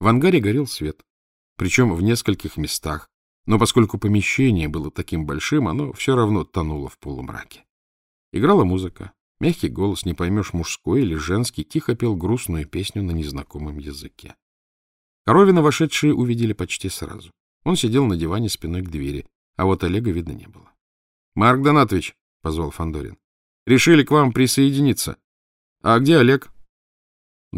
В ангаре горел свет, причем в нескольких местах, но поскольку помещение было таким большим, оно все равно тонуло в полумраке. Играла музыка. Мягкий голос, не поймешь, мужской или женский, тихо пел грустную песню на незнакомом языке. Коровина вошедшие увидели почти сразу. Он сидел на диване спиной к двери, а вот Олега видно не было. — Марк Донатович, — позвал Фандорин, решили к вам присоединиться. — А где Олег?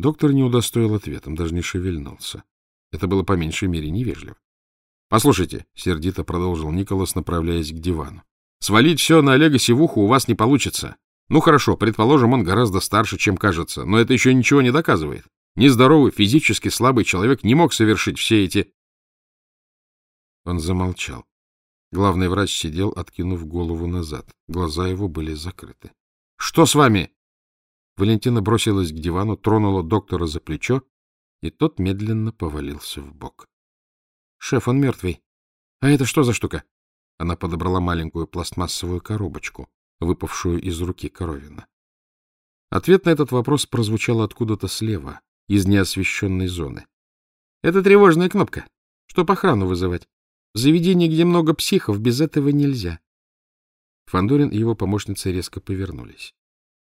Доктор не удостоил ответом, даже не шевельнулся. Это было по меньшей мере невежливо. — Послушайте, — сердито продолжил Николас, направляясь к дивану. — Свалить все на Олега Севуху у вас не получится. Ну хорошо, предположим, он гораздо старше, чем кажется, но это еще ничего не доказывает. Нездоровый, физически слабый человек не мог совершить все эти... Он замолчал. Главный врач сидел, откинув голову назад. Глаза его были закрыты. — Что с вами? Валентина бросилась к дивану, тронула доктора за плечо, и тот медленно повалился в бок. — Шеф, он мертвый. — А это что за штука? Она подобрала маленькую пластмассовую коробочку, выпавшую из руки Коровина. Ответ на этот вопрос прозвучал откуда-то слева, из неосвещенной зоны. — Это тревожная кнопка. Чтоб охрану вызывать. В заведении, где много психов, без этого нельзя. Фандорин и его помощница резко повернулись.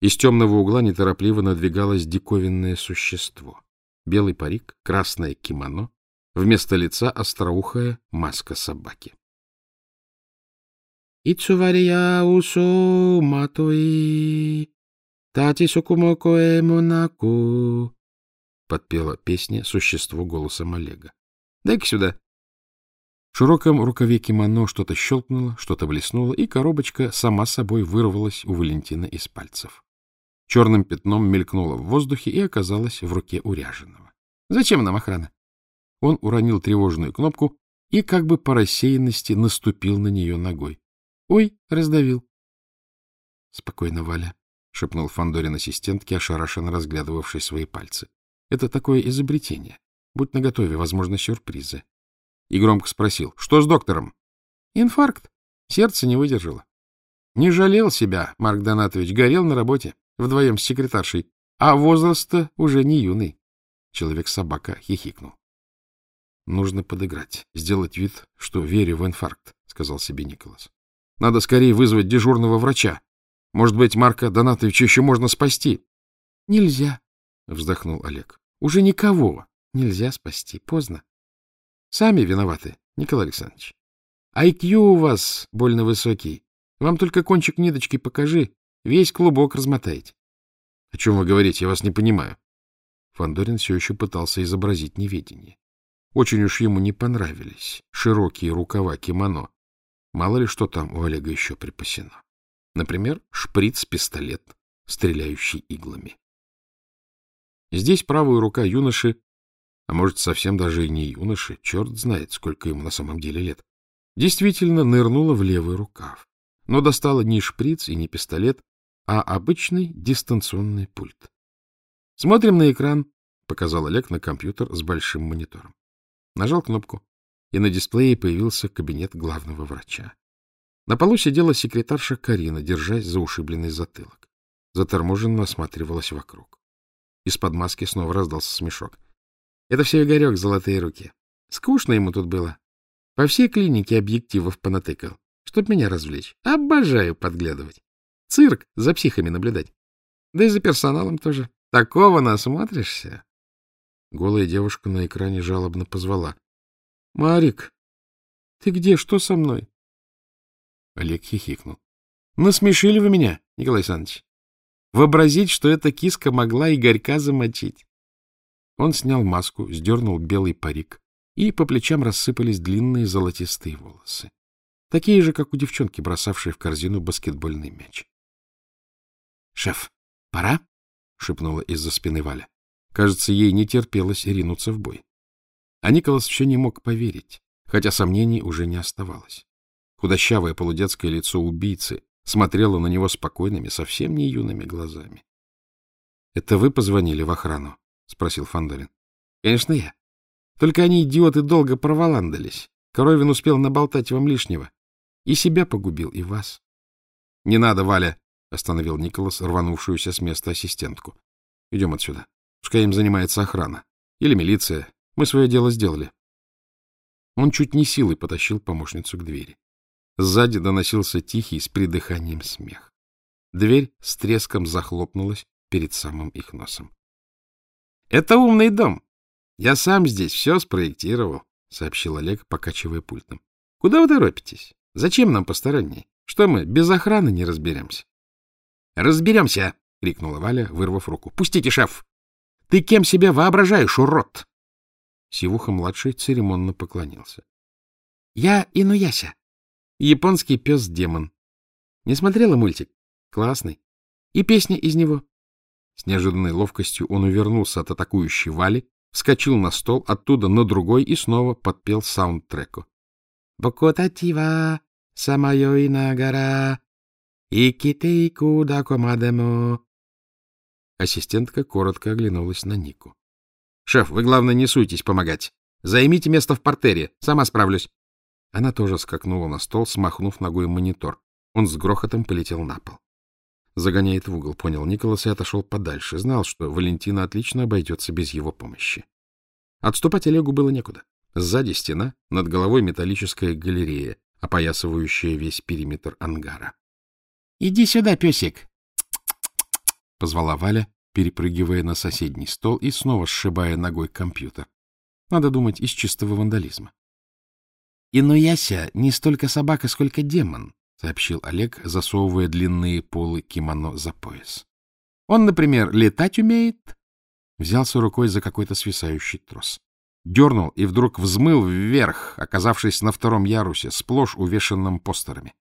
Из темного угла неторопливо надвигалось диковинное существо. Белый парик, красное кимоно, Вместо лица остроухая маска собаки. Ицувария усо матои, тати сукумокоэ монаку, подпела песня существо голосом Олега. — Дай-ка сюда. В широком рукаве кимоно что-то щелкнуло, что-то блеснуло, и коробочка сама собой вырвалась у Валентина из пальцев. Черным пятном мелькнула в воздухе и оказалась в руке уряженного. — Зачем нам охрана? Он уронил тревожную кнопку и как бы по рассеянности наступил на нее ногой. — Ой, раздавил. — Спокойно, Валя, — шепнул Фандорин ассистентке, ошарашенно разглядывавшей свои пальцы. — Это такое изобретение. Будь наготове, возможно, сюрпризы. И громко спросил, что с доктором? — Инфаркт. Сердце не выдержало. Не жалел себя, Марк Донатович, горел на работе, вдвоем с секретаршей, а возраст уже не юный. Человек-собака хихикнул. — Нужно подыграть, сделать вид, что верю в инфаркт, — сказал себе Николас. — Надо скорее вызвать дежурного врача. Может быть, Марка Донатовича еще можно спасти? — Нельзя, — вздохнул Олег. — Уже никого нельзя спасти. Поздно. Сами виноваты, Николай Александрович. IQ у вас больно высокий. Вам только кончик ниточки покажи, весь клубок размотаете. — О чем вы говорите? Я вас не понимаю. Фандорин все еще пытался изобразить неведение. Очень уж ему не понравились широкие рукава кимоно. Мало ли что там у Олега еще припасено. Например, шприц-пистолет, стреляющий иглами. Здесь правая рука юноши, а может, совсем даже и не юноши, черт знает, сколько ему на самом деле лет, действительно нырнула в левый рукав, но достала не шприц и не пистолет, а обычный дистанционный пульт. «Смотрим на экран», — показал Олег на компьютер с большим монитором. Нажал кнопку, и на дисплее появился кабинет главного врача. На полу сидела секретарша Карина, держась за ушибленный затылок. Заторможенно осматривалась вокруг. Из-под маски снова раздался смешок. Это все Игорек золотые руки. Скучно ему тут было. По всей клинике объективов понатыкал, чтоб меня развлечь. Обожаю подглядывать. Цирк за психами наблюдать. Да и за персоналом тоже. Такого насмотришься. Голая девушка на экране жалобно позвала. — Марик, ты где? Что со мной? Олег хихикнул. — Насмешили вы меня, Николай Александрович. Вообразить, что эта киска могла Игорька замочить. Он снял маску, сдернул белый парик, и по плечам рассыпались длинные золотистые волосы. Такие же, как у девчонки, бросавшей в корзину баскетбольный мяч. — Шеф, пора? — шепнула из-за спины Валя. Кажется, ей не терпелось ринуться в бой. А Николас все не мог поверить, хотя сомнений уже не оставалось. Худощавое полудетское лицо убийцы смотрело на него спокойными, совсем не юными глазами. — Это вы позвонили в охрану? — спросил Фандорин. — Конечно, я. Только они, идиоты, долго проволандались. Коровин успел наболтать вам лишнего. И себя погубил, и вас. — Не надо, Валя! — остановил Николас, рванувшуюся с места ассистентку. — Идем отсюда. Пускай им занимается охрана. Или милиция. Мы свое дело сделали. Он чуть не силой потащил помощницу к двери. Сзади доносился тихий с придыханием смех. Дверь с треском захлопнулась перед самым их носом. — Это умный дом. Я сам здесь все спроектировал, — сообщил Олег, покачивая пультом. — Куда вы торопитесь? Зачем нам посторонние? Что мы, без охраны не разберемся? — Разберемся! — крикнула Валя, вырвав руку. — Пустите, шеф! Ты кем себя воображаешь, урод? Сивуха-младший церемонно поклонился. — Я Инуяся, японский пес-демон. Не смотрела мультик? Классный. И песня из него. С неожиданной ловкостью он увернулся от атакующей Вали, вскочил на стол, оттуда на другой и снова подпел саундтреку. «Бокотатива, самайой нагара, иките куда комадемо». Ассистентка коротко оглянулась на Нику. — Шеф, вы, главное, не суйтесь помогать. Займите место в портере, сама справлюсь. Она тоже скакнула на стол, смахнув ногой монитор. Он с грохотом полетел на пол. Загоняет в угол, понял Николас и отошел подальше. Знал, что Валентина отлично обойдется без его помощи. Отступать Олегу было некуда. Сзади стена, над головой металлическая галерея, опоясывающая весь периметр ангара. — Иди сюда, песик! — позвала Валя, перепрыгивая на соседний стол и снова сшибая ногой компьютер. Надо думать, из чистого вандализма. Инуяся не столько собака, сколько демон, сообщил Олег, засовывая длинные полы кимоно за пояс. Он, например, летать умеет. Взялся рукой за какой-то свисающий трос. Дернул и вдруг взмыл вверх, оказавшись на втором ярусе, сплошь увешанном постерами.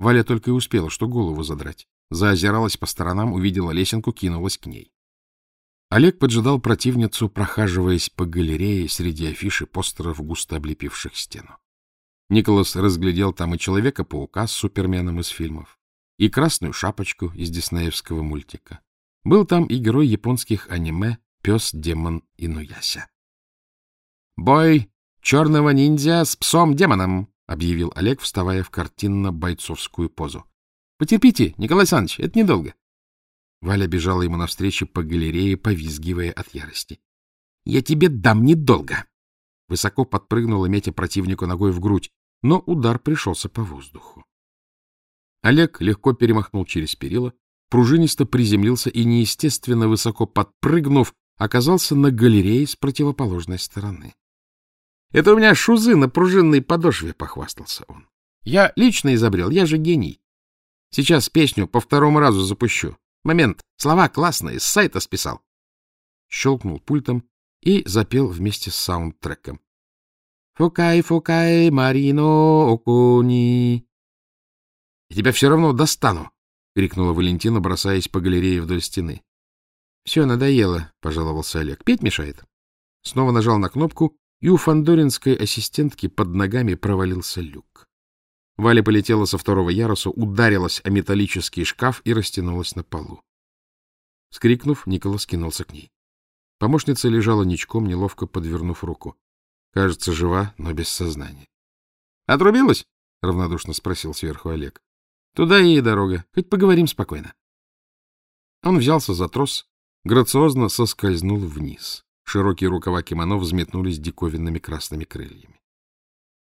Валя только и успела, что голову задрать. Заозиралась по сторонам, увидела лесенку, кинулась к ней. Олег поджидал противницу, прохаживаясь по галерее среди афиши постеров, густо облепивших стену. Николас разглядел там и Человека-паука с Суперменом из фильмов, и Красную Шапочку из диснеевского мультика. Был там и герой японских аниме Пес-демон Инуяся. «Бой черного ниндзя с псом-демоном!» — объявил Олег, вставая в картинно-бойцовскую позу. «Потерпите, Николай Александрович, это недолго». Валя бежала ему навстречу по галерее, повизгивая от ярости. — Я тебе дам недолго! Высоко подпрыгнула, метя противнику ногой в грудь но удар пришелся по воздуху. Олег легко перемахнул через перила, пружинисто приземлился и, неестественно высоко подпрыгнув, оказался на галерее с противоположной стороны. — Это у меня шузы на пружинной подошве, — похвастался он. — Я лично изобрел, я же гений. Сейчас песню по второму разу запущу. Момент, слова классные, с сайта списал. Щелкнул пультом и запел вместе с саундтреком. Фукай, фукай, Марино, окуни. — Я тебя все равно достану! — крикнула Валентина, бросаясь по галерее вдоль стены. — Все, надоело, — пожаловался Олег. — Петь мешает. Снова нажал на кнопку, и у фандоринской ассистентки под ногами провалился люк. Валя полетела со второго яруса, ударилась о металлический шкаф и растянулась на полу. Скрикнув, Николас кинулся к ней. Помощница лежала ничком, неловко подвернув руку. Кажется, жива, но без сознания. — Отрубилась? — равнодушно спросил сверху Олег. — Туда и дорога. Хоть поговорим спокойно. Он взялся за трос, грациозно соскользнул вниз. Широкие рукава кимоно взметнулись диковинными красными крыльями.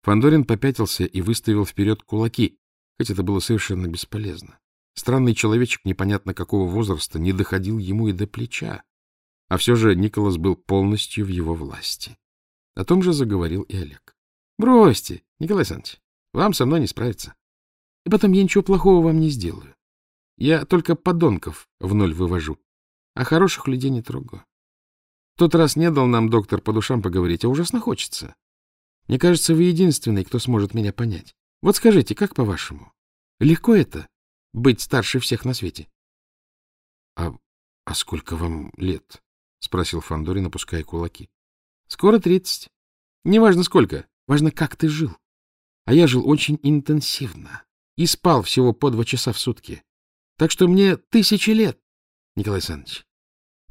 Фандорин попятился и выставил вперед кулаки, хоть это было совершенно бесполезно. Странный человечек непонятно какого возраста не доходил ему и до плеча, а все же Николас был полностью в его власти. О том же заговорил и Олег. — Бросьте, Николай Александрович, вам со мной не справиться. И потом я ничего плохого вам не сделаю. Я только подонков в ноль вывожу, а хороших людей не трогаю. Тот раз не дал нам доктор по душам поговорить, а ужасно хочется. Мне кажется, вы единственный, кто сможет меня понять. Вот скажите, как по-вашему, легко это — быть старше всех на свете? — А, а сколько вам лет? — спросил Фандорин, опуская кулаки. Скоро тридцать. Неважно сколько, важно, как ты жил. А я жил очень интенсивно и спал всего по два часа в сутки. Так что мне тысячи лет, Николай Александрович.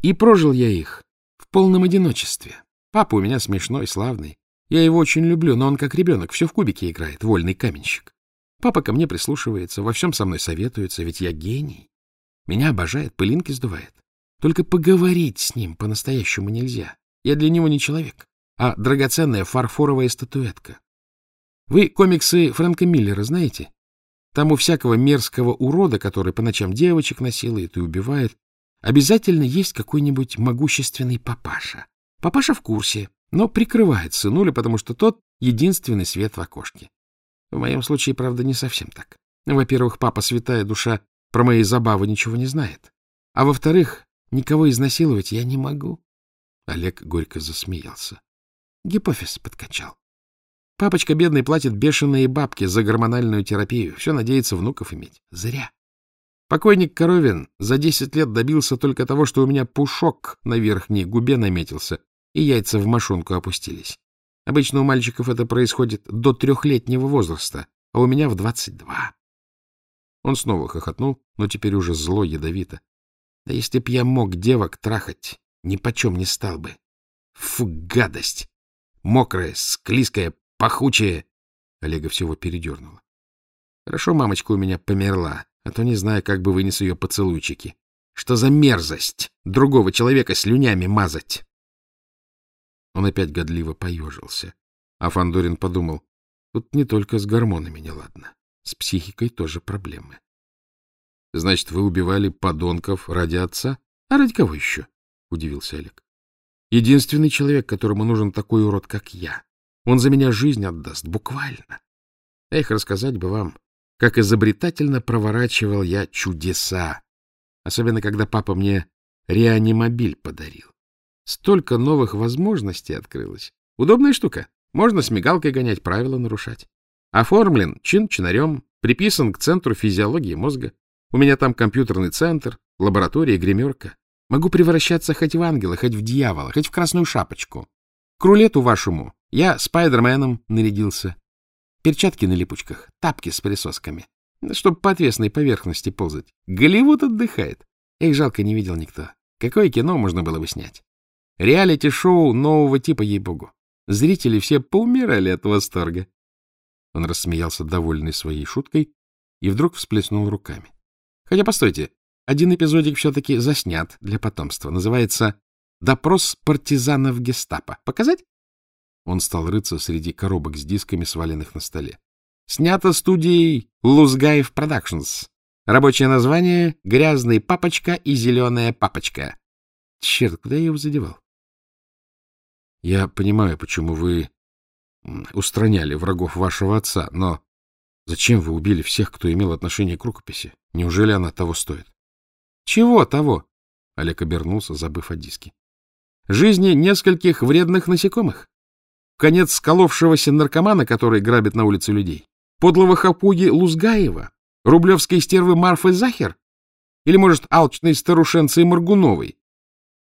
И прожил я их в полном одиночестве. Папа у меня смешной, славный. Я его очень люблю, но он как ребенок, все в кубике играет, вольный каменщик. Папа ко мне прислушивается, во всем со мной советуется, ведь я гений. Меня обожает, пылинки сдувает. Только поговорить с ним по-настоящему нельзя. Я для него не человек. а драгоценная фарфоровая статуэтка. Вы комиксы Фрэнка Миллера знаете? Там у всякого мерзкого урода, который по ночам девочек насилует и убивает, обязательно есть какой-нибудь могущественный папаша. Папаша в курсе, но прикрывает сынуля, потому что тот — единственный свет в окошке. В моем случае, правда, не совсем так. Во-первых, папа, святая душа, про мои забавы ничего не знает. А во-вторых, никого изнасиловать я не могу. Олег горько засмеялся. Гипофиз подкачал. Папочка бедный платит бешеные бабки за гормональную терапию. Все надеется внуков иметь. Зря. Покойник Коровин за десять лет добился только того, что у меня пушок на верхней губе наметился, и яйца в мошонку опустились. Обычно у мальчиков это происходит до трехлетнего возраста, а у меня в двадцать два. Он снова хохотнул, но теперь уже зло, ядовито. Да если б я мог девок трахать, ни почем не стал бы. Фу, гадость! Мокрая, склизкая, пахучая. Олега всего передернула. Хорошо, мамочка у меня померла, а то не знаю, как бы вынес ее поцелуйчики. Что за мерзость другого человека слюнями мазать? Он опять годливо поежился. А Фандорин подумал, тут не только с гормонами неладно, с психикой тоже проблемы. — Значит, вы убивали подонков ради отца? А ради кого еще? — удивился Олег. — Единственный человек, которому нужен такой урод, как я. Он за меня жизнь отдаст, буквально. Эх, рассказать бы вам, как изобретательно проворачивал я чудеса. Особенно, когда папа мне реанимобиль подарил. Столько новых возможностей открылось. Удобная штука. Можно с мигалкой гонять, правила нарушать. Оформлен чин-чинарем, приписан к Центру физиологии мозга. У меня там компьютерный центр, лаборатория, гримерка. Могу превращаться хоть в ангела, хоть в дьявола, хоть в красную шапочку. К рулету вашему я спайдерменом нарядился. Перчатки на липучках, тапки с присосками, чтобы по отвесной поверхности ползать. Голливуд отдыхает. Их жалко не видел никто. Какое кино можно было бы снять? Реалити-шоу нового типа, ей-богу. Зрители все поумирали от восторга. Он рассмеялся, довольный своей шуткой, и вдруг всплеснул руками. Хотя, постойте, один эпизодик все-таки заснят для потомства. Называется «Допрос партизанов гестапо». Показать? Он стал рыться среди коробок с дисками, сваленных на столе. Снято студией Лузгаев Productions. Рабочее название «Грязный папочка и зеленая папочка». Черт, куда я его задевал? Я понимаю, почему вы устраняли врагов вашего отца, но зачем вы убили всех, кто имел отношение к рукописи? Неужели она того стоит? — Чего того? — Олег обернулся, забыв о диске. — Жизни нескольких вредных насекомых? Конец сколовшегося наркомана, который грабит на улице людей? Подлого хапуги Лузгаева? Рублевской стервы Марфы Захер? Или, может, алчной старушенцы Маргуновой?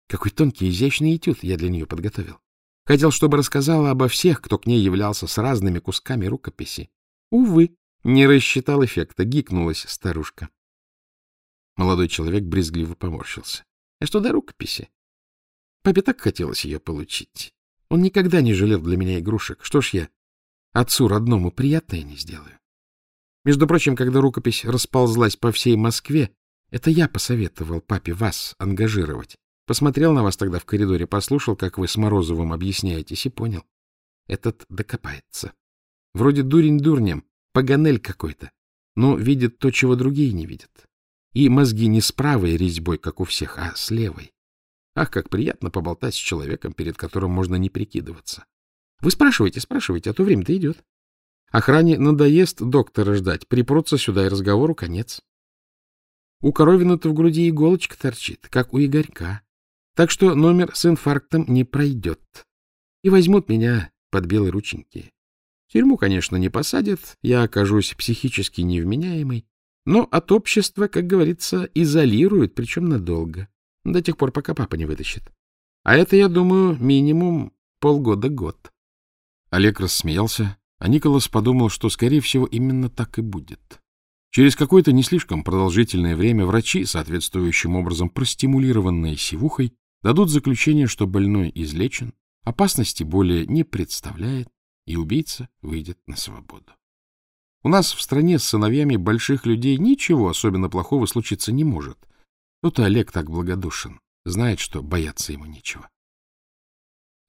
Какой тонкий, изящный этюд я для нее подготовил. Хотел, чтобы рассказала обо всех, кто к ней являлся с разными кусками рукописи. Увы, не рассчитал эффекта, гикнулась старушка. Молодой человек брезгливо поморщился. А что до рукописи? Папе так хотелось ее получить. Он никогда не жалел для меня игрушек. Что ж я отцу родному приятное не сделаю? Между прочим, когда рукопись расползлась по всей Москве, это я посоветовал папе вас ангажировать. Посмотрел на вас тогда в коридоре, послушал, как вы с Морозовым объясняетесь, и понял. Этот докопается. Вроде дурень дурнем, паганель какой-то, но видит то, чего другие не видят. И мозги не с правой резьбой, как у всех, а с левой. Ах, как приятно поболтать с человеком, перед которым можно не прикидываться. Вы спрашивайте, спрашивайте, а то время-то идет. Охране надоест доктора ждать, припрутся сюда, и разговору конец. У Коровина-то в груди иголочка торчит, как у Игорька. Так что номер с инфарктом не пройдет. И возьмут меня под белые рученьки. В тюрьму, конечно, не посадят, я окажусь психически невменяемой, но от общества, как говорится, изолируют, причем надолго, до тех пор, пока папа не вытащит. А это, я думаю, минимум полгода-год. Олег рассмеялся, а Николас подумал, что, скорее всего, именно так и будет. Через какое-то не слишком продолжительное время врачи, соответствующим образом простимулированные сивухой, дадут заключение, что больной излечен, опасности более не представляет, и убийца выйдет на свободу. У нас в стране с сыновьями больших людей ничего особенно плохого случиться не может. Тут Олег так благодушен, знает, что бояться ему нечего. —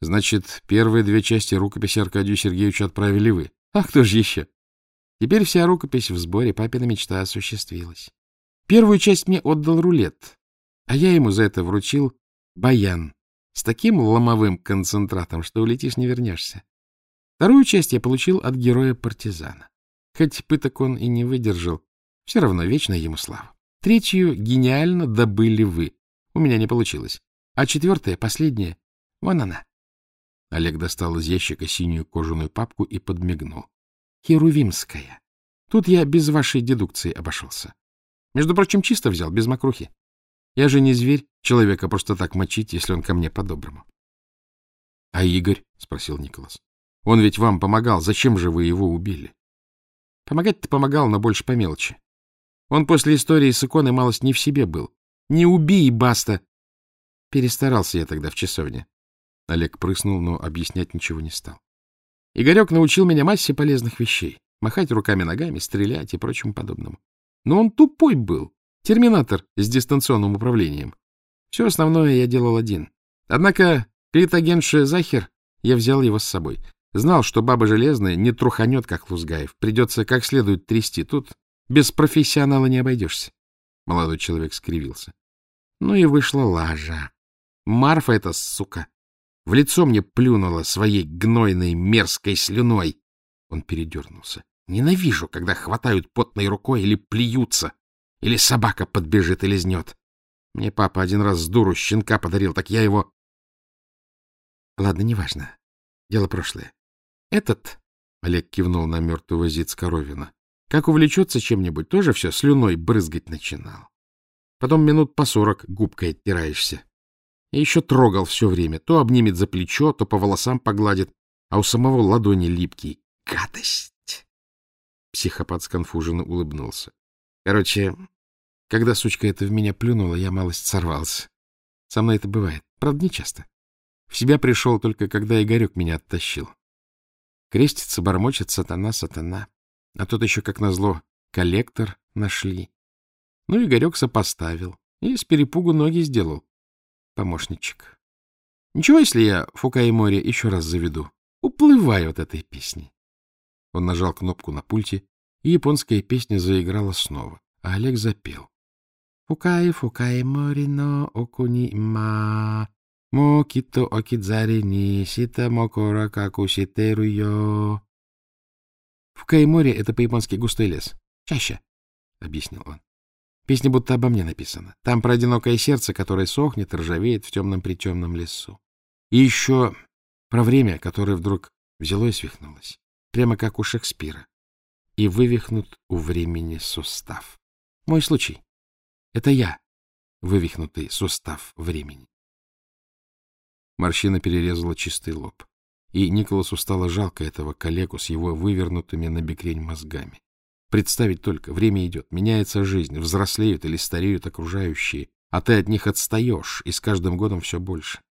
Значит, первые две части рукописи Аркадию Сергеевичу отправили вы. А кто же еще? Теперь вся рукопись в сборе, папина мечта осуществилась. Первую часть мне отдал рулет, а я ему за это вручил баян с таким ломовым концентратом, что улетишь, не вернешься. Вторую часть я получил от героя-партизана. Хоть пыток он и не выдержал, все равно вечно ему слава. Третью гениально добыли вы. У меня не получилось. А четвертая, последняя, вон она. Олег достал из ящика синюю кожаную папку и подмигнул. Херувимская. Тут я без вашей дедукции обошелся. Между прочим, чисто взял, без мокрухи. Я же не зверь, человека просто так мочить, если он ко мне по-доброму. — А Игорь? — спросил Николас. — Он ведь вам помогал. Зачем же вы его убили? — Помогать-то помогал, но больше по мелочи. Он после истории с иконой малость не в себе был. Не убей, баста! Перестарался я тогда в часовне. Олег прыснул, но объяснять ничего не стал. Игорек научил меня массе полезных вещей. Махать руками-ногами, стрелять и прочему подобному. Но он тупой был. Терминатор с дистанционным управлением. Все основное я делал один. Однако Клитагенше Захер, я взял его с собой. Знал, что баба железная не труханет, как Лузгаев. Придется как следует трясти. Тут без профессионала не обойдешься. Молодой человек скривился. Ну и вышла лажа. Марфа эта сука в лицо мне плюнула своей гнойной мерзкой слюной. Он передернулся. Ненавижу, когда хватают потной рукой или плюются, или собака подбежит и лизнет. Мне папа один раз с дуру щенка подарил, так я его... Ладно, неважно. Дело прошлое. Этот, — Олег кивнул на мертвого зиц Коровина, — как увлечется чем-нибудь, тоже все слюной брызгать начинал. Потом минут по сорок губкой оттираешься. И еще трогал все время. То обнимет за плечо, то по волосам погладит, а у самого ладони липкий. Гадость! Психопат сконфуженно улыбнулся. Короче, когда сучка эта в меня плюнула, я малость сорвался. Со мной это бывает. Правда, не часто. В себя пришел только, когда Игорек меня оттащил. Крестится, бормочет сатана, сатана. А тут еще, как назло, коллектор нашли. Ну, Игорек сопоставил и с перепугу ноги сделал помощничек. Ничего, если я Фука море еще раз заведу? Уплываю от этой песни. Он нажал кнопку на пульте, и японская песня заиграла снова, а Олег запел. Фукай, фукай море, но окуни ма, мокито окидзари ни сита мокора каку ситеру йо. Фукай море — это по-японски густой лес. Чаще, — объяснил он. Песня будто обо мне написана. Там про одинокое сердце, которое сохнет ржавеет в темном-притемном лесу. И еще про время, которое вдруг взяло и свихнулось. Прямо как у Шекспира. И вывихнут у времени сустав. Мой случай. Это я, вывихнутый сустав времени. Морщина перерезала чистый лоб. И Николасу стало жалко этого коллегу с его вывернутыми на бекрень мозгами. Представить только, время идет, меняется жизнь, взрослеют или стареют окружающие, а ты от них отстаешь, и с каждым годом все больше.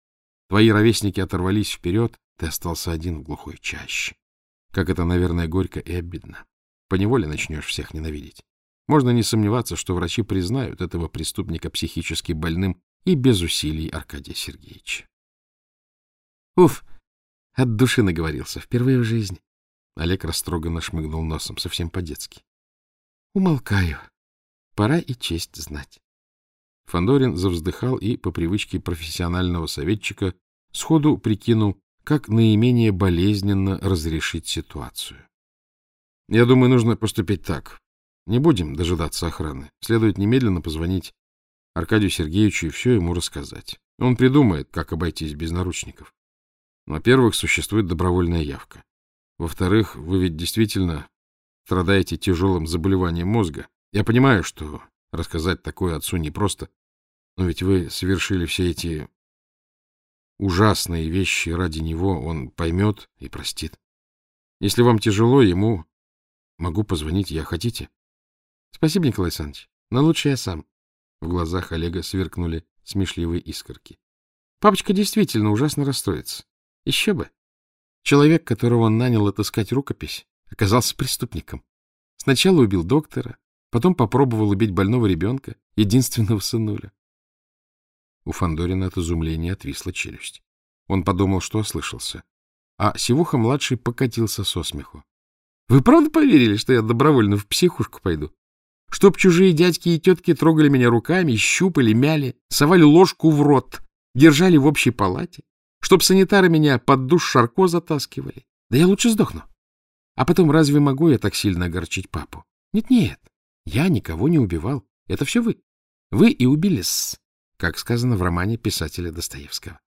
Твои ровесники оторвались вперед, ты остался один в глухой чаще. Как это, наверное, горько и обидно. Поневоле начнешь всех ненавидеть. Можно не сомневаться, что врачи признают этого преступника психически больным и без усилий Аркадия Сергеевича. Уф, от души наговорился, впервые в жизни. Олег растроганно шмыгнул носом, совсем по-детски. Умолкаю. Пора и честь знать. Фандорин завздыхал и, по привычке профессионального советчика, сходу прикинул, как наименее болезненно разрешить ситуацию. Я думаю, нужно поступить так. Не будем дожидаться охраны. Следует немедленно позвонить Аркадию Сергеевичу и все ему рассказать. Он придумает, как обойтись без наручников. Во-первых, существует добровольная явка. Во-вторых, вы ведь действительно страдаете тяжелым заболеванием мозга. Я понимаю, что рассказать такое отцу непросто, но ведь вы совершили все эти ужасные вещи ради него, он поймет и простит. Если вам тяжело, ему могу позвонить я. Хотите? Спасибо, Николай Александрович, но лучше я сам. В глазах Олега сверкнули смешливые искорки. Папочка действительно ужасно расстроится. Еще бы. Человек, которого он нанял отыскать рукопись, оказался преступником. Сначала убил доктора, потом попробовал убить больного ребенка, единственного сынуля. У Фандорина от изумления отвисла челюсть. Он подумал, что ослышался. А Сивуха-младший покатился со смеху. — Вы правда поверили, что я добровольно в психушку пойду? Чтоб чужие дядьки и тетки трогали меня руками, щупали, мяли, совали ложку в рот, держали в общей палате? Чтоб санитары меня под душ Шарко затаскивали? Да я лучше сдохну. А потом, разве могу я так сильно огорчить папу? Нет-нет, я никого не убивал. Это все вы. Вы и убили-с, как сказано в романе писателя Достоевского.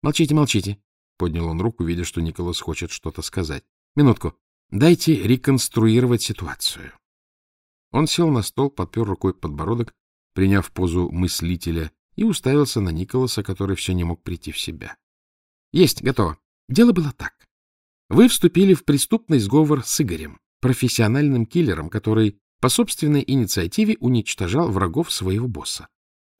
Молчите, молчите, — поднял он руку, видя, что Николас хочет что-то сказать. Минутку. Дайте реконструировать ситуацию. Он сел на стол, подпер рукой подбородок, приняв позу мыслителя, и уставился на Николаса, который все не мог прийти в себя. — Есть, готово. Дело было так. Вы вступили в преступный сговор с Игорем, профессиональным киллером, который по собственной инициативе уничтожал врагов своего босса.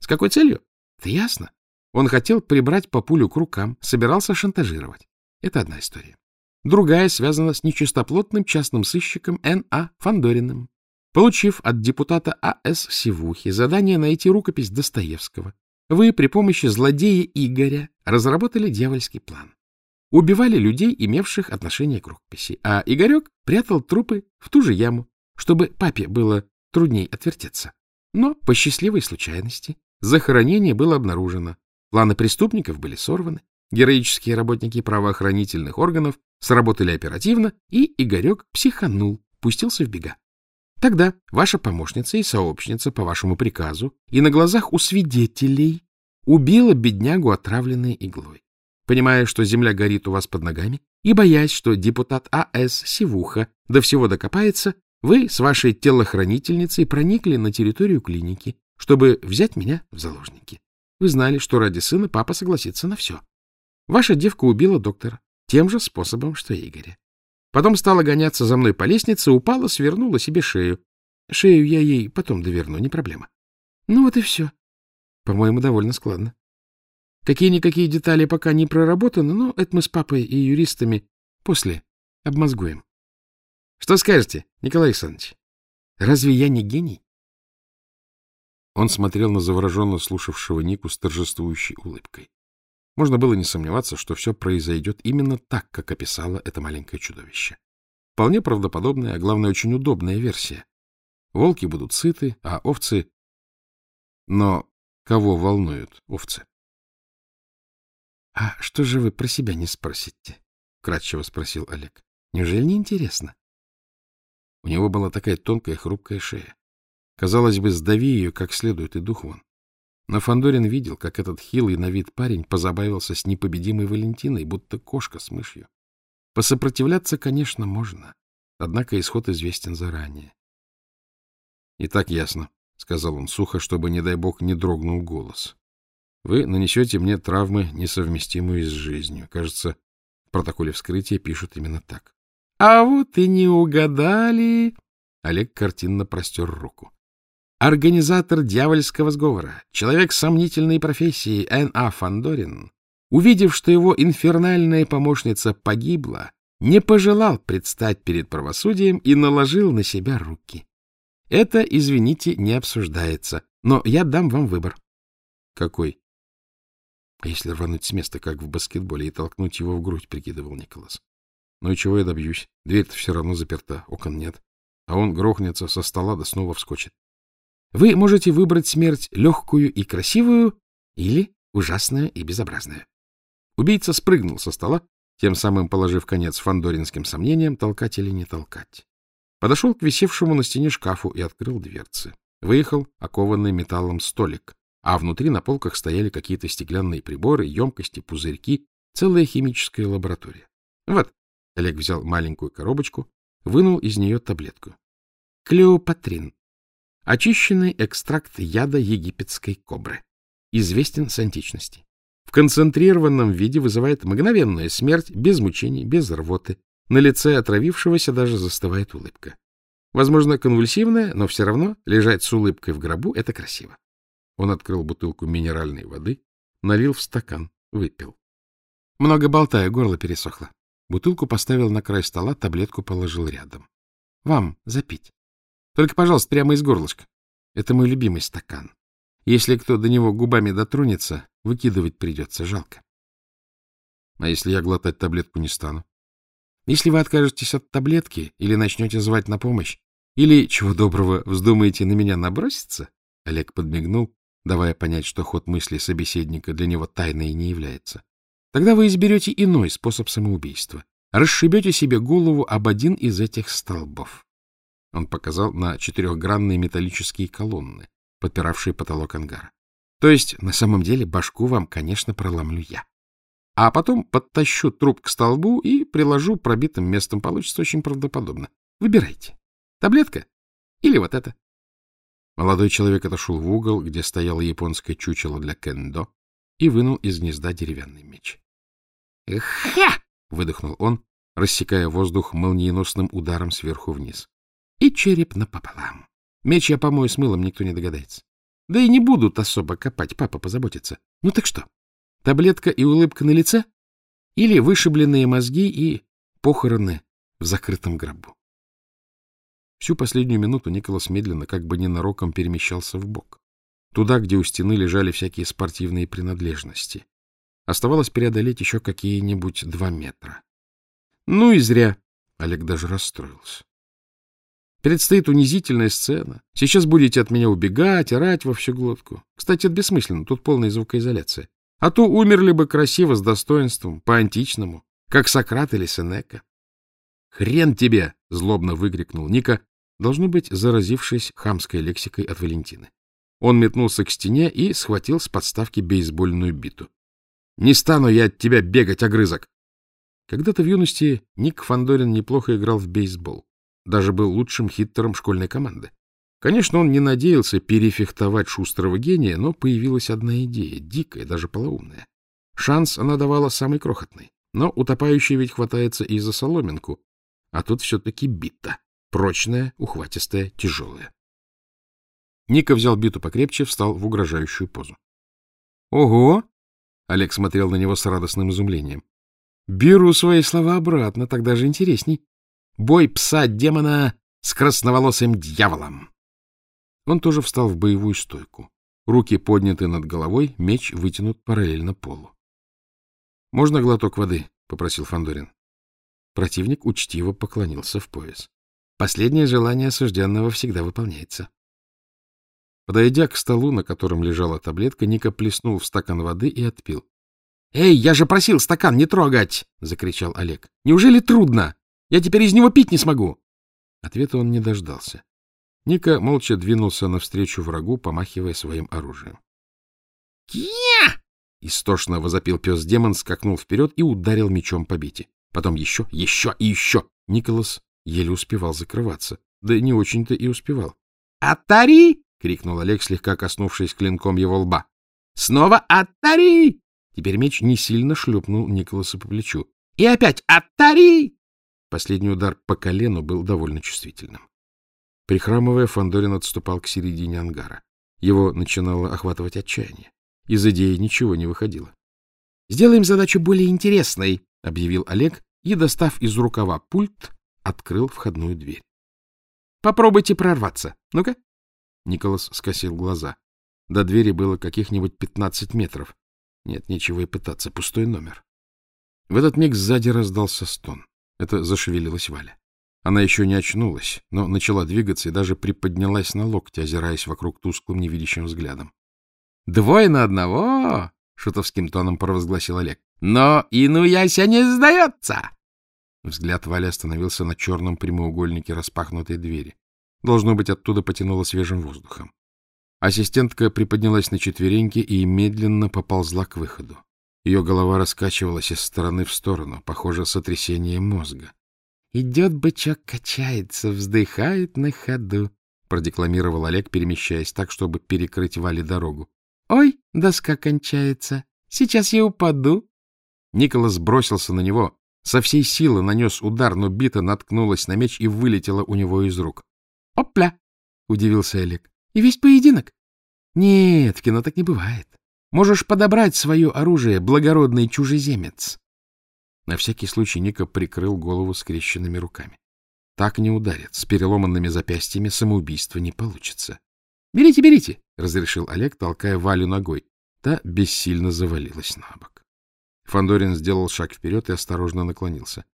С какой целью? Это ясно. Он хотел прибрать папулю к рукам, собирался шантажировать. Это одна история. Другая связана с нечистоплотным частным сыщиком Н.А. Фандориным. Получив от депутата А.С. Сивухи задание найти рукопись Достоевского, вы при помощи злодея Игоря разработали дьявольский план. Убивали людей, имевших отношение к рукописи, а Игорек прятал трупы в ту же яму, чтобы папе было трудней отвертеться. Но по счастливой случайности захоронение было обнаружено, планы преступников были сорваны, героические работники правоохранительных органов сработали оперативно, и Игорек психанул, пустился в бега. Тогда ваша помощница и сообщница по вашему приказу и на глазах у свидетелей убила беднягу отравленной иглой. Понимая, что земля горит у вас под ногами, и боясь, что депутат А.С. Сивуха до всего докопается, вы с вашей телохранительницей проникли на территорию клиники, чтобы взять меня в заложники. Вы знали, что ради сына папа согласится на все. Ваша девка убила доктора тем же способом, что Игоря. Потом стала гоняться за мной по лестнице, упала, свернула себе шею. Шею я ей потом доверну, не проблема. Ну вот и все. По-моему, довольно складно. Какие-никакие детали пока не проработаны, но это мы с папой и юристами после обмозгуем. Что скажете, Николай Александрович? Разве я не гений? Он смотрел на завороженно слушавшего Нику с торжествующей улыбкой. Можно было не сомневаться, что все произойдет именно так, как описало это маленькое чудовище. Вполне правдоподобная, а главное, очень удобная версия. Волки будут сыты, а овцы... Но кого волнуют овцы? — А что же вы про себя не спросите? — кратчево спросил Олег. — Неужели не интересно? У него была такая тонкая хрупкая шея. Казалось бы, сдави ее как следует и дух вон. Но Фандорин видел, как этот хилый на вид парень позабавился с непобедимой Валентиной, будто кошка с мышью. Посопротивляться, конечно, можно, однако исход известен заранее. — И так ясно, — сказал он сухо, чтобы, не дай бог, не дрогнул голос. — Вы нанесете мне травмы, несовместимые с жизнью. Кажется, в протоколе вскрытия пишут именно так. — А вот и не угадали! Олег картинно простер руку. Организатор дьявольского сговора, человек сомнительной профессии Н.А. Фандорин, увидев, что его инфернальная помощница погибла, не пожелал предстать перед правосудием и наложил на себя руки. Это, извините, не обсуждается, но я дам вам выбор. — Какой? — А если рвануть с места, как в баскетболе, и толкнуть его в грудь, — прикидывал Николас. — Ну и чего я добьюсь? Дверь-то все равно заперта, окон нет. А он грохнется со стола да снова вскочит. Вы можете выбрать смерть легкую и красивую или ужасную и безобразную. Убийца спрыгнул со стола, тем самым положив конец фандоринским сомнениям, толкать или не толкать. Подошел к висевшему на стене шкафу и открыл дверцы. Выехал окованный металлом столик, а внутри на полках стояли какие-то стеклянные приборы, емкости, пузырьки, целая химическая лаборатория. Вот, Олег взял маленькую коробочку, вынул из нее таблетку. Клеопатрин, Очищенный экстракт яда египетской кобры. Известен с античности. В концентрированном виде вызывает мгновенную смерть, без мучений, без рвоты. На лице отравившегося даже застывает улыбка. Возможно, конвульсивная, но все равно лежать с улыбкой в гробу — это красиво. Он открыл бутылку минеральной воды, налил в стакан, выпил. Много болтая, горло пересохло. Бутылку поставил на край стола, таблетку положил рядом. — Вам запить. Только, пожалуйста, прямо из горлышка. Это мой любимый стакан. Если кто до него губами дотронется, выкидывать придется, жалко. А если я глотать таблетку не стану? Если вы откажетесь от таблетки или начнете звать на помощь, или, чего доброго, вздумаете на меня наброситься, Олег подмигнул, давая понять, что ход мысли собеседника для него тайной не является, тогда вы изберете иной способ самоубийства. Расшибете себе голову об один из этих столбов. Он показал на четырехгранные металлические колонны, подпиравшие потолок ангара. То есть, на самом деле, башку вам, конечно, проломлю я. А потом подтащу труп к столбу и приложу пробитым местом. Получится очень правдоподобно. Выбирайте. Таблетка или вот это. Молодой человек отошел в угол, где стояло японское чучело для кендо, и вынул из гнезда деревянный меч. «Ха!» — выдохнул он, рассекая воздух молниеносным ударом сверху вниз и череп напополам. Меч я помою с мылом, никто не догадается. Да и не будут особо копать, папа позаботится. Ну так что, таблетка и улыбка на лице? Или вышибленные мозги и похороны в закрытом гробу? Всю последнюю минуту Николас медленно, как бы ненароком, перемещался в бок, туда, где у стены лежали всякие спортивные принадлежности. Оставалось преодолеть еще какие-нибудь два метра. Ну и зря. Олег даже расстроился. Предстоит унизительная сцена. Сейчас будете от меня убегать, орать во всю глотку. Кстати, это бессмысленно, тут полная звукоизоляция. А то умерли бы красиво, с достоинством, по-античному, как Сократ или Сенека. «Хрен тебе!» — злобно выкрикнул Ника, должно быть, заразившись хамской лексикой от Валентины. Он метнулся к стене и схватил с подставки бейсбольную биту. «Не стану я от тебя бегать, огрызок!» Когда-то в юности Ник Фандорин неплохо играл в бейсбол даже был лучшим хиттером школьной команды. Конечно, он не надеялся перефехтовать шустрого гения, но появилась одна идея, дикая, даже полоумная. Шанс она давала самый крохотный, но утопающий ведь хватается и за соломинку, а тут все-таки бита, прочная, ухватистая, тяжелая. Ника взял биту покрепче, встал в угрожающую позу. — Ого! — Олег смотрел на него с радостным изумлением. — Беру свои слова обратно, тогда же интересней. Бой пса-демона с красноволосым дьяволом. Он тоже встал в боевую стойку. Руки подняты над головой, меч вытянут параллельно полу. — Можно глоток воды? — попросил Фандорин. Противник учтиво поклонился в пояс. Последнее желание осужденного всегда выполняется. Подойдя к столу, на котором лежала таблетка, Ника плеснул в стакан воды и отпил. — Эй, я же просил стакан не трогать! — закричал Олег. — Неужели трудно? Я теперь из него пить не смогу. Ответа он не дождался. Ника молча двинулся навстречу врагу, помахивая своим оружием. «Кия!» — истошно возопил пес-демон, скакнул вперед и ударил мечом по бите. Потом еще, еще и еще. Николас еле успевал закрываться. Да не очень-то и успевал. «Атари!» — крикнул Олег, слегка коснувшись клинком его лба. «Снова Атари!» Теперь меч не сильно шлепнул Николаса по плечу. «И опять Атари!» Последний удар по колену был довольно чувствительным. Прихрамывая, Фандорин отступал к середине ангара. Его начинало охватывать отчаяние. Из идеи ничего не выходило. — Сделаем задачу более интересной, — объявил Олег и, достав из рукава пульт, открыл входную дверь. — Попробуйте прорваться. Ну-ка. Николас скосил глаза. До двери было каких-нибудь пятнадцать метров. Нет, нечего и пытаться, пустой номер. В этот миг сзади раздался стон. Это зашевелилась Валя. Она еще не очнулась, но начала двигаться и даже приподнялась на локте, озираясь вокруг тусклым невидящим взглядом. — Двое на одного! — шутовским тоном провозгласил Олег. — Но Инуяся не сдается! Взгляд Вали остановился на черном прямоугольнике распахнутой двери. Должно быть, оттуда потянуло свежим воздухом. Ассистентка приподнялась на четвереньки и медленно поползла к выходу. Ее голова раскачивалась из стороны в сторону, похоже, сотрясение мозга. «Идет бычок, качается, вздыхает на ходу», — продекламировал Олег, перемещаясь так, чтобы перекрыть Вале дорогу. «Ой, доска кончается. Сейчас я упаду». Николас бросился на него, со всей силы нанес удар, но бита наткнулась на меч и вылетела у него из рук. «Опля!» — удивился Олег. «И весь поединок?» «Нет, в кино так не бывает. Можешь подобрать свое оружие, благородный чужеземец. На всякий случай Ника прикрыл голову скрещенными руками. Так не ударит, с переломанными запястьями самоубийство не получится. — Берите, берите, — разрешил Олег, толкая Валю ногой. Та бессильно завалилась на бок. Фандорин сделал шаг вперед и осторожно наклонился.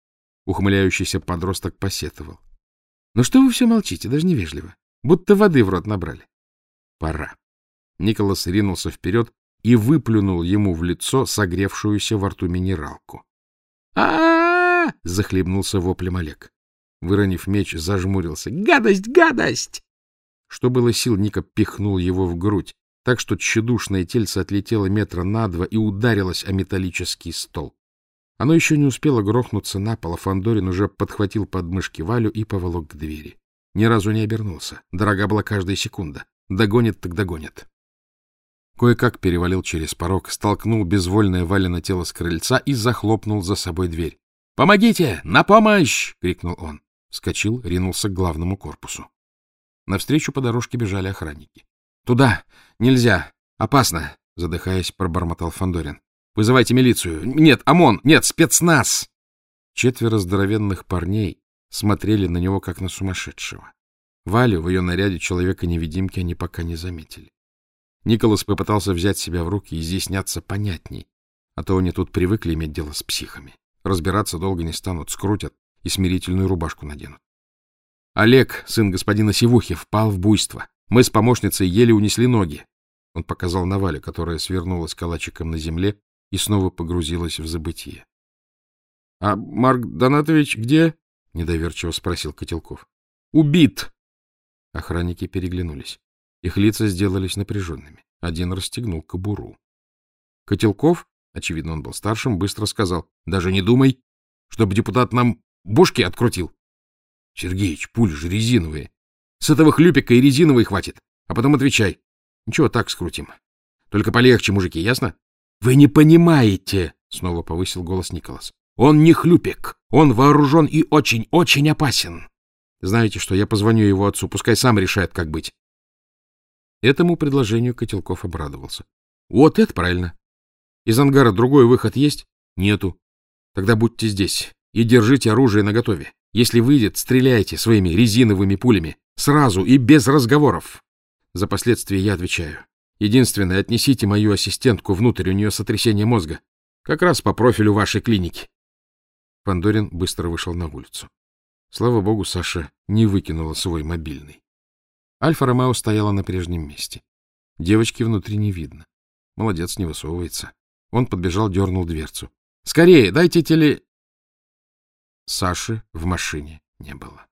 Ухмыляющийся подросток посетовал. — Ну что вы все молчите, даже невежливо. Будто воды в рот набрали. — Пора. Николас ринулся вперед и выплюнул ему в лицо согревшуюся во рту минералку. а, -а, -а захлебнулся воплем Олег. Выронив меч, зажмурился. «Гадость! Гадость!» Что было сил, Ника пихнул его в грудь, так что тщедушное тельце отлетело метра на два и ударилось о металлический стол. Оно еще не успело грохнуться на пол, а Фандорин уже подхватил подмышки Валю и поволок к двери. Ни разу не обернулся. Дорога была каждая секунда. Догонит так догонит. Кое-как перевалил через порог, столкнул безвольное Валина тело с крыльца и захлопнул за собой дверь. «Помогите! На помощь!» — крикнул он. Вскочил, ринулся к главному корпусу. Навстречу по дорожке бежали охранники. — Туда! Нельзя! Опасно! — задыхаясь, пробормотал Фандорин. Вызывайте милицию! Нет, ОМОН! Нет, спецназ! Четверо здоровенных парней смотрели на него, как на сумасшедшего. Валю в ее наряде человека-невидимки они пока не заметили. Николас попытался взять себя в руки и изъясняться понятней, а то они тут привыкли иметь дело с психами. Разбираться долго не станут, скрутят и смирительную рубашку наденут. Олег, сын господина Сивухи, впал в буйство. Мы с помощницей еле унесли ноги. Он показал на Вале, которая свернулась калачиком на земле и снова погрузилась в забытие. — А Марк Донатович где? — недоверчиво спросил Котелков. — Убит! Охранники переглянулись. Их лица сделались напряженными. Один расстегнул кобуру. Котелков, очевидно, он был старшим, быстро сказал. — Даже не думай, чтобы депутат нам бошки открутил. — Сергеич, пули же резиновые. С этого хлюпика и резиновой хватит. А потом отвечай. Ничего, так скрутим. Только полегче, мужики, ясно? — Вы не понимаете, — снова повысил голос Николас. — Он не хлюпик. Он вооружен и очень-очень опасен. Знаете что, я позвоню его отцу, пускай сам решает, как быть. Этому предложению Котелков обрадовался. — Вот это правильно. Из ангара другой выход есть? — Нету. Тогда будьте здесь и держите оружие наготове. Если выйдет, стреляйте своими резиновыми пулями. Сразу и без разговоров. За последствия я отвечаю. Единственное, отнесите мою ассистентку внутрь, у нее сотрясение мозга. Как раз по профилю вашей клиники. Пандорин быстро вышел на улицу. Слава богу, Саша не выкинула свой мобильный. Альфа-Ромео стояла на прежнем месте. Девочки внутри не видно. Молодец, не высовывается. Он подбежал, дернул дверцу. — Скорее, дайте теле... Саши в машине не было.